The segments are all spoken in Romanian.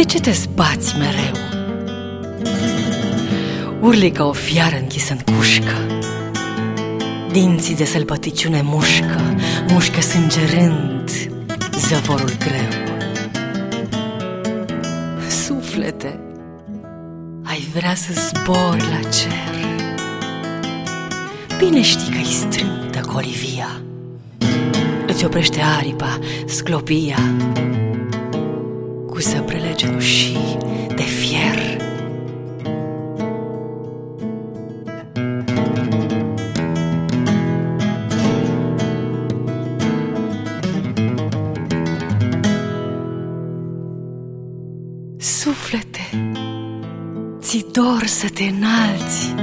De ce te zbați mereu? Urli ca o fiară închisă în cușcă. Dinții de sălbăticiune mușcă Mușcă sângerând zăvorul greu. Suflete, ai vrea să zbori la cer? Bine știi că-i strâmtă colivia. Îți oprește aripa, sclopia Cu săbrele genușii de fier. Suflete, ți dor să te înalți.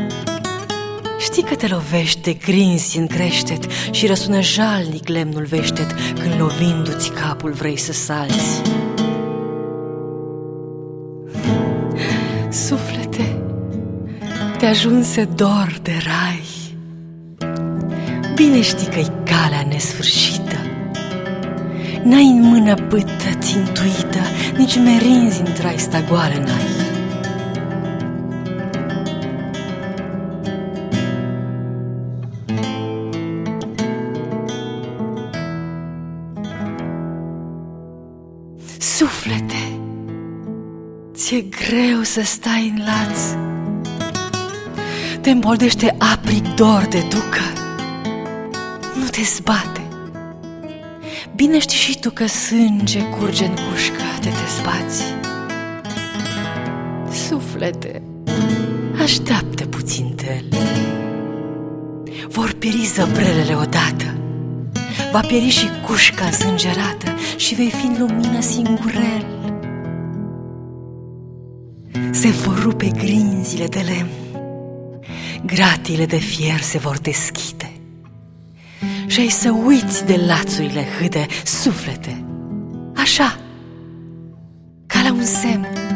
Știi că te lovești de grinzi în creștet Și răsună jalnic lemnul veștet Când lovindu-ți capul vrei să salți Suflete, te ajunse dor de rai. Bine știi că-i calea nesfârșită. N-ai în mână pâtă țintuită Nici merinzi în trai stagoală n-ai. Suflete, ți-e greu să stai în laț. Te îmboldește aprig dor de ducă. Nu te zbate. Bine știi și tu că sânge curge în cușcă de te zbați. Suflete, așteaptă puțin tel Vor pieri zăbrelele odată. Va pieri și cușca însângerată Și vei fi în lumină singurel se vor rupe grinzile de lemn, gratiile de fier se vor deschide. Și ai să uiți de lațurile hâde, suflete, așa, ca la un semn.